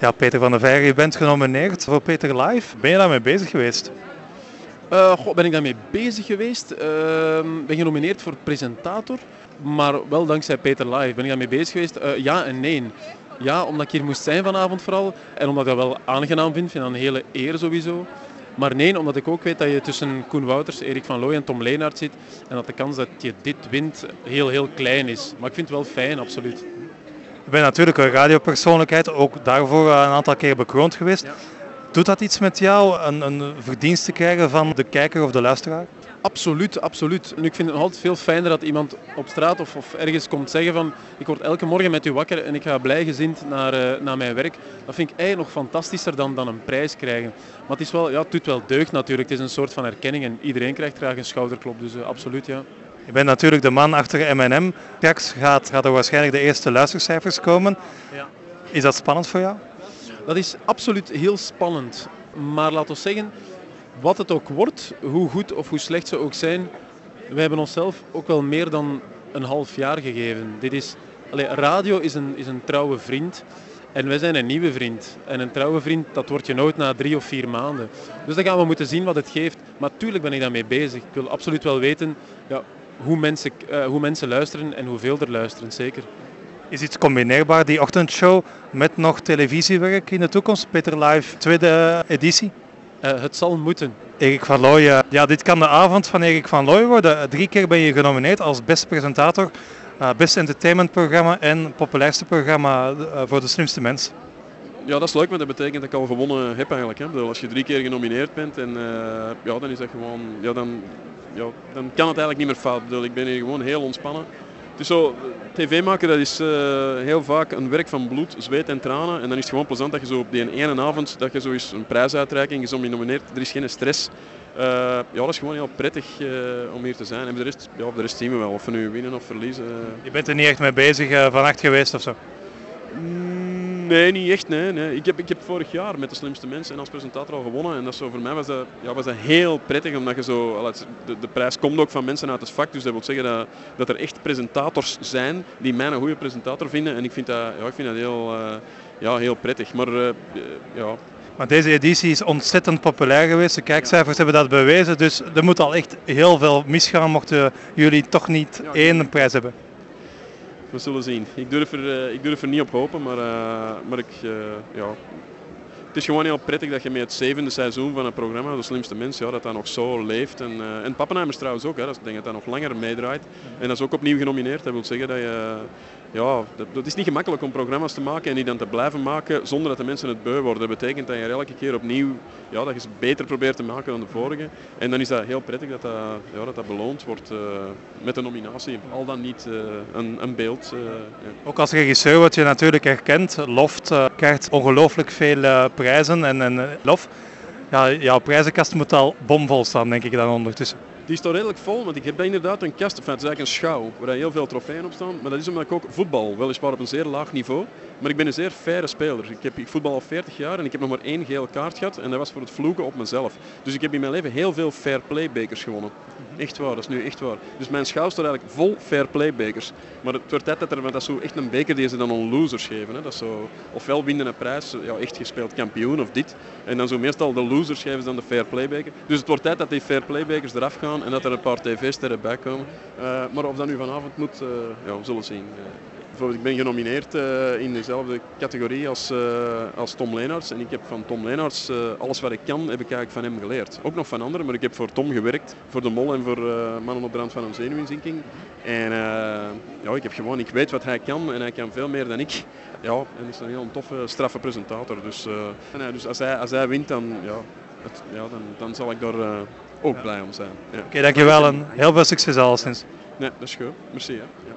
Ja, Peter van der Veijren, je bent genomineerd voor Peter Live. Ben je daarmee bezig geweest? Uh, ben ik daarmee bezig geweest? Uh, ben genomineerd voor presentator, maar wel dankzij Peter Live. Ben ik daarmee bezig geweest? Uh, ja en nee. Ja, omdat ik hier moest zijn vanavond vooral. En omdat ik dat wel aangenaam vind. vind dat een hele eer sowieso. Maar nee, omdat ik ook weet dat je tussen Koen Wouters, Erik van Looy en Tom Leenaert zit. En dat de kans dat je dit wint heel, heel klein is. Maar ik vind het wel fijn, absoluut. Je bent natuurlijk een radiopersoonlijkheid, ook daarvoor een aantal keer bekroond geweest. Ja. Doet dat iets met jou, een, een verdienst te krijgen van de kijker of de luisteraar? Absoluut, absoluut. Nu, ik vind het altijd veel fijner dat iemand op straat of, of, ergens komt zeggen van ik word elke morgen met u wakker en ik ga blij gezind naar, uh, naar mijn werk. Dat vind ik eigenlijk nog fantastischer dan, dan een prijs krijgen. Maar het, is wel, ja, het doet wel deugd natuurlijk. Het is een soort van erkenning en iedereen krijgt graag een schouderklop. Dus uh, absoluut, ja. Je bent natuurlijk de man achter M&M. Straks gaat, gaat er waarschijnlijk de eerste luistercijfers komen. Ja. Is dat spannend voor jou? Dat is absoluut heel spannend. Maar laten we zeggen, wat het ook wordt, hoe goed of hoe slecht ze ook zijn, we hebben onszelf ook wel meer dan een half jaar gegeven. Dit is, allez, radio is een, is een trouwe vriend. En wij zijn een nieuwe vriend. En een trouwe vriend, dat wordt je nooit na drie of vier maanden. Dus dan gaan we moeten zien wat het geeft. Maar tuurlijk ben ik daarmee bezig. Ik wil absoluut wel weten ja, hoe, mensen, uh, hoe mensen luisteren en hoeveel er luisteren, zeker. Is iets combineerbaar, die ochtendshow, met nog televisiewerk in de toekomst? Peter Live, tweede editie? Uh, het zal moeten. Erik van Looy, ja, dit kan de avond van Erik van Looy worden. Drie keer ben je genomineerd als beste presentator, uh, best entertainmentprogramma en populairste programma uh, voor de slimste mens. Ja, dat is leuk, maar dat betekent dat ik al gewonnen heb eigenlijk. Hè. Bedoel, als je drie keer genomineerd bent, en, ja, dan is dat gewoon, ja, dan, ja, dan kan het eigenlijk niet meer fout. Bedoel, ik ben hier gewoon heel ontspannen. Het is zo, tv maken dat is uh, heel vaak een werk van bloed, zweet en tranen. En dan is het gewoon plezant dat je zo op die ene avond dat je zo eens een prijsuitreiking is genomineerd. Er is geen stress. Uh, ja, dat is gewoon heel prettig uh, om hier te zijn. En de rest, ja, de rest zien we wel, of we nu winnen of verliezen. Je bent er niet echt mee bezig vannacht geweest of zo? Nee, niet echt. Nee, nee. Ik, heb, ik heb vorig jaar met de slimste mensen en als presentator al gewonnen. En dat zo, voor mij was dat, ja, was dat heel prettig, omdat je zo, de, de prijs komt ook van mensen uit het vak. Dus dat wil zeggen dat, dat er echt presentators zijn die mij een goede presentator vinden. En ik vind dat, ja, ik vind dat heel, uh, ja, heel prettig. Maar uh, ja, maar deze editie is ontzettend populair geweest. De kijkcijfers hebben dat bewezen. Dus er moet al echt heel veel misgaan mochten jullie toch niet één prijs hebben. We zullen zien. Ik durf er, uh, ik durf er niet op hopen, maar, uh, maar ik, uh, ja. het is gewoon heel prettig dat je met het zevende seizoen van het programma, De Slimste Mensen, ja, dat dat nog zo leeft. En, en Pappenheimers trouwens ook, hè, dat, denk dat dat nog langer meedraait. En dat is ook opnieuw genomineerd. Dat wil zeggen dat je ja, dat, is niet gemakkelijk om programma's te maken en die dan te blijven maken zonder dat de mensen het beu worden. Dat betekent dat je elke keer opnieuw ja, dat je beter probeert te maken dan de vorige. En dan is dat heel prettig dat dat, ja, dat, dat beloond wordt uh, met een nominatie. Al dan niet uh, een, een, beeld. Ja. Ook als regisseur word je natuurlijk erkend. Loft krijgt ongelooflijk veel prijzen en, en lof. Ja, jouw prijzenkast moet al bomvol staan, denk ik dan ondertussen. Die staat redelijk vol, want ik heb inderdaad een kast, enfin, het is eigenlijk een schouw, waar heel veel trofeeën op staan. Maar dat is omdat ik ook voetbal, weliswaar op een zeer laag niveau, maar ik ben een zeer faire speler. Ik, heb, ik voetbal al 40 jaar en ik heb nog maar één geel kaart gehad en dat was voor het vloeken op mezelf. Dus ik heb in mijn leven heel veel fair play bekers gewonnen. Echt waar, dat is nu echt waar. Dus mijn schouw staat eigenlijk vol fair play bekers. Maar het wordt tijd dat er, want dat is zo echt een beker die ze dan aan losers geven. Hè. Dat zo, ofwel winnen een prijs, ja, echt gespeeld kampioen of dit. En dan zo meestal de losers geven ze dan de fair play beker. Dus het wordt tijd dat die fair play bekers eraf gaan en dat er een paar tv-sterren bij komen. Uh, maar of dat nu vanavond moet, uh, ja, we zullen zien. Bijvoorbeeld, ik ben genomineerd uh, in dezelfde categorie als, uh, als Tom Leenaerts. En ik heb van Tom Leenaerts uh, alles wat ik kan, heb ik eigenlijk van hem geleerd. Ook nog van anderen, maar ik heb voor Tom gewerkt. Voor de Mol en voor Mannen op de rand van een zenuwinzinking. En ja, ik heb gewoon, ik weet wat hij kan en hij kan veel meer dan ik. Ja, en hij is een heel toffe, straffe presentator. Dus, en, dus als, hij, als hij wint, dan, ja, het, ja, dan, dan zal ik daar ook blij om zijn. Ja. Oké, okay, dankjewel en heel veel succes alleszins. Nee, dat is goed. Merci. Hè. Ja.